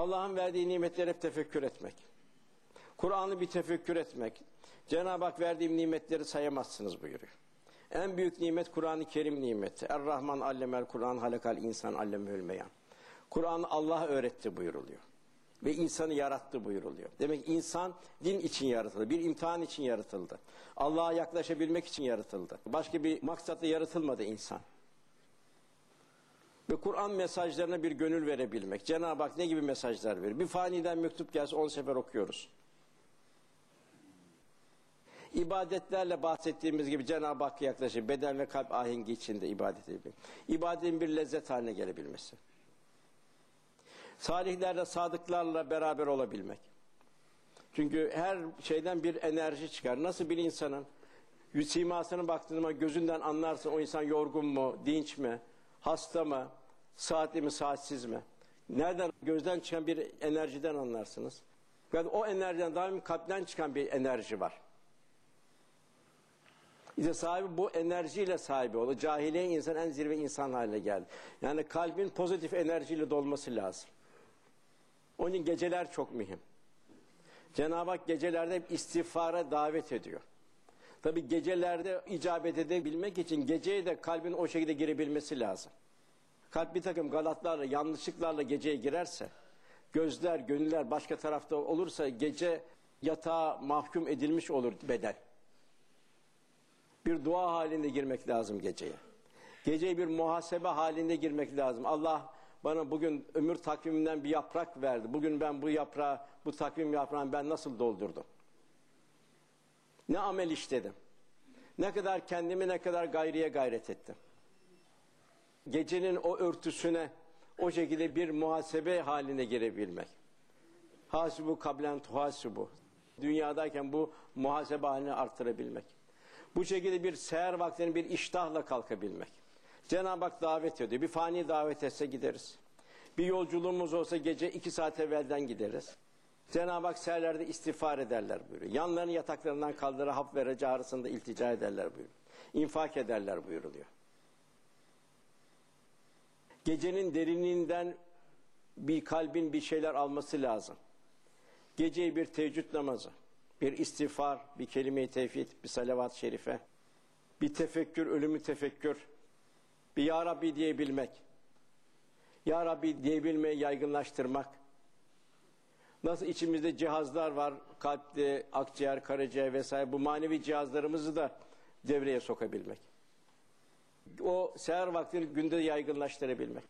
Allah'ın verdiği nimetleri hep tefekkür etmek. Kur'an'ı bir tefekkür etmek. Cenab-ı Hak verdiğim nimetleri sayamazsınız buyuruyor. En büyük nimet Kur'an-ı Kerim nimeti. Er-Rahman allemel Kur'an halakal insan allemül meyan. Kur'an Allah öğretti buyuruluyor. Ve insanı yarattı buyuruluyor. Demek insan din için yaratıldı. Bir imtihan için yaratıldı. Allah'a yaklaşabilmek için yaratıldı. Başka bir maksatla yaratılmadı insan. Ve Kur'an mesajlarına bir gönül verebilmek. Cenab-ı Hak ne gibi mesajlar verir? Bir faniden mektup gelse on sefer okuyoruz. İbadetlerle bahsettiğimiz gibi Cenab-ı Hakk'a yaklaşır. Beden ve kalp ahengi içinde ibadet edebilmek. İbadetin bir lezzet haline gelebilmesi. Salihlerle, sadıklarla beraber olabilmek. Çünkü her şeyden bir enerji çıkar. Nasıl bir insanın simasına baktığında gözünden anlarsın o insan yorgun mu, dinç mi, hasta mı, saatli mi, saatsiz mi? Nereden? Gözden çıkan bir enerjiden anlarsınız. Yani o enerjiden daim kalpten çıkan bir enerji var. İşte sahibi bu enerjiyle sahibi oldu. Cahiliye insan en zirve insan haline geldi. Yani kalbin pozitif enerjiyle dolması lazım. Onun için geceler çok mühim. Cenab-ı Hak gecelerde hep istiğfara davet ediyor. Tabi gecelerde icabet edebilmek için geceye de kalbin o şekilde girebilmesi lazım. Kalp bir takım galatlarla, yanlışlıklarla geceye girerse, gözler, gönüller başka tarafta olursa gece yatağa mahkum edilmiş olur beden. Bir dua halinde girmek lazım geceye. Geceye bir muhasebe halinde girmek lazım. Allah bana bugün ömür takviminden bir yaprak verdi. Bugün ben bu yaprağı, bu takvim yaprağını ben nasıl doldurdum? Ne amel işledim? Ne kadar kendimi ne kadar gayriye gayret ettim? Gecenin o örtüsüne o şekilde bir muhasebe haline girebilmek. Hasibu kablen tuhasibu. Dünyadayken bu muhasebe halini arttırabilmek. Bu şekilde bir seher vaktini bir iştahla kalkabilmek. Cenab-ı Hak davet ediyor. Bir fani davet etse gideriz. Bir yolculuğumuz olsa gece iki saat evvelden gideriz. Cenab-ı Hak seherlerde istiğfar ederler buyuruyor. Yanlarını yataklarından kaldırır, hap ve reca arasında iltica ederler buyuruyor. İnfak ederler buyuruluyor. Gecenin derinliğinden bir kalbin bir şeyler alması lazım. Geceyi bir teheccüd namazı, bir istiğfar, bir kelime-i tevhid, bir salavat-ı şerife, bir tefekkür, ölümü tefekkür, bir Ya Rabbi diyebilmek, Ya Rabbi diyebilmeyi yaygınlaştırmak, nasıl içimizde cihazlar var, kalpte, akciğer, karaciğer vesaire, bu manevi cihazlarımızı da devreye sokabilmek. O seher vaktini günde yaygınlaştırabilmek.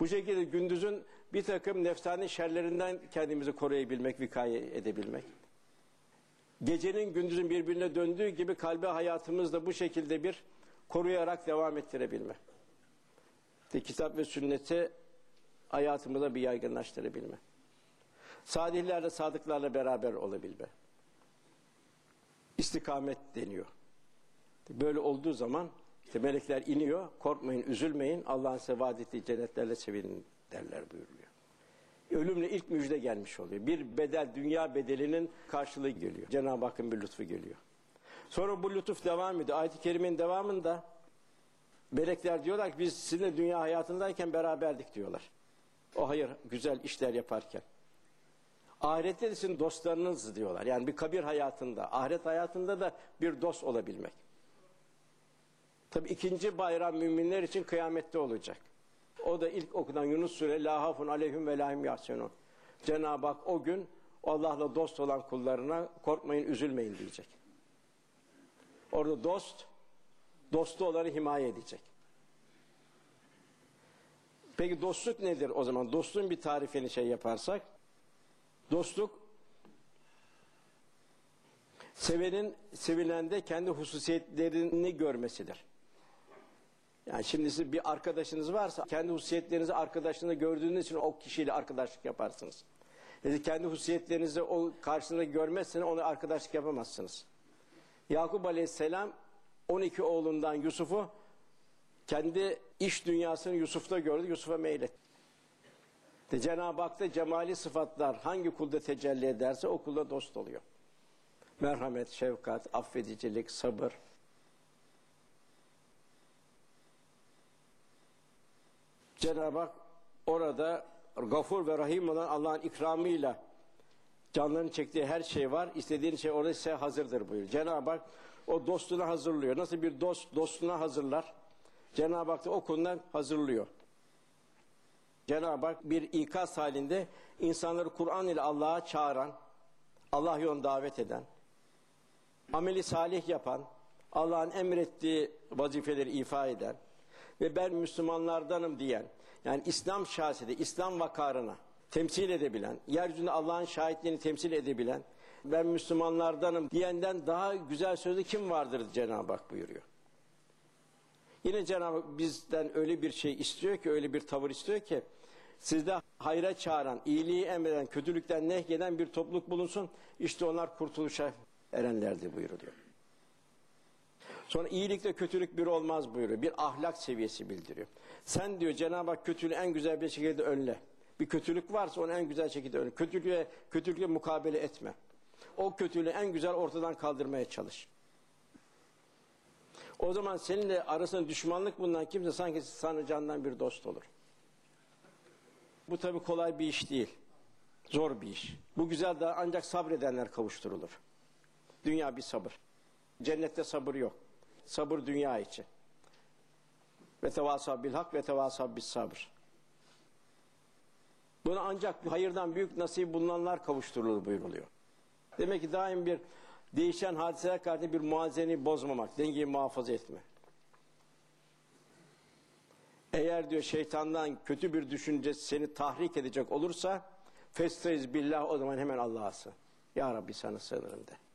Bu şekilde gündüzün bir takım nefsani şerlerinden kendimizi koruyabilmek, vikaye edebilmek. Gecenin gündüzün birbirine döndüğü gibi kalbe hayatımızda bu şekilde bir koruyarak devam ettirebilme. İşte kitap ve sünneti hayatımıza bir yaygınlaştırabilme. Salihlerle, sadıklarla beraber olabilme. İstikamet deniyor. Böyle olduğu zaman işte melekler iniyor, korkmayın, üzülmeyin, Allah'ın size vaat ettiği cennetlerle sevinin derler buyuruyor. Ölümle ilk müjde gelmiş oluyor. Bir bedel, dünya bedelinin karşılığı geliyor. Cenab-ı Hakk'ın bir lütfu geliyor. Sonra bu lütuf devam ediyor. Ayet-i Kerime'nin devamında melekler diyorlar ki biz sizinle dünya hayatındayken beraberdik diyorlar. O hayır, güzel işler yaparken. Ahirette de sizin dostlarınız diyorlar. Yani bir kabir hayatında, ahiret hayatında da bir dost olabilmek. Tabi ikinci bayram müminler için kıyamette olacak. O da ilk okunan Yunus Sure La hafun aleyhim ve lahim yahsenun. Cenab-ı Hak o gün Allah'la dost olan kullarına korkmayın, üzülmeyin diyecek. Orada dost, dostu olanı himaye edecek. Peki dostluk nedir o zaman? Dostluğun bir tarifini şey yaparsak, dostluk sevenin sevilende kendi hususiyetlerini görmesidir. Yani şimdi siz bir arkadaşınız varsa kendi hususiyetlerinizi arkadaşında gördüğünüz için o kişiyle arkadaşlık yaparsınız. Yani kendi hususiyetlerinizi o karşısında görmezseniz ona arkadaşlık yapamazsınız. Yakup Aleyhisselam 12 oğlundan Yusuf'u kendi iş dünyasını Yusuf'ta gördü, Yusuf'a meyletti. De Cenab-ı Hak'ta cemali sıfatlar hangi kulda tecelli ederse o kulda dost oluyor. Merhamet, şefkat, affedicilik, sabır. Cenab-ı Hak orada gafur ve rahim olan Allah'ın ikramıyla canlarını çektiği her şey var. İstediğin şey orada size hazırdır buyuruyor. Cenab-ı Hak o dostuna hazırlıyor. Nasıl bir dost dostuna hazırlar? Cenab-ı Hak da o konudan hazırlıyor. Cenab-ı Hak bir ikaz halinde insanları Kur'an ile Allah'a çağıran, Allah yoluna davet eden, ameli salih yapan, Allah'ın emrettiği vazifeleri ifa eden ve ben Müslümanlardanım diyen, yani İslam şahsiyeti, İslam vakarına temsil edebilen, yeryüzünde Allah'ın şahitliğini temsil edebilen, ben Müslümanlardanım diyenden daha güzel sözü kim vardır Cenab-ı Hak buyuruyor. Yine Cenab-ı Hak bizden öyle bir şey istiyor ki, öyle bir tavır istiyor ki, sizde hayra çağıran, iyiliği emreden, kötülükten nehyeden bir topluluk bulunsun. İşte onlar kurtuluşa erenlerdir buyuruluyor. Sonra iyilikle kötülük bir olmaz buyuruyor. Bir ahlak seviyesi bildiriyor. Sen diyor Cenab-ı Hak kötülüğü en güzel bir şekilde önle. Bir kötülük varsa onu en güzel şekilde önle. Kötülüğe, kötülükle mukabele etme. O kötülüğü en güzel ortadan kaldırmaya çalış. O zaman seninle arasında düşmanlık bulunan kimse sanki sana candan bir dost olur. Bu tabi kolay bir iş değil. Zor bir iş. Bu güzel de ancak sabredenler kavuşturulur. Dünya bir sabır. Cennette sabır yok. Sabır dünya için. Ve tevasab bil hak ve tevasab bis sabır. Buna ancak hayırdan büyük nasip bulunanlar kavuşturulur buyuruluyor. Demek ki daim bir değişen hadiseler karşısında bir muazeni bozmamak, dengeyi muhafaza etme. Eğer diyor şeytandan kötü bir düşünce seni tahrik edecek olursa festaiz billah o zaman hemen Allah'a sığın. Ya Rabbi sana sığınırım de.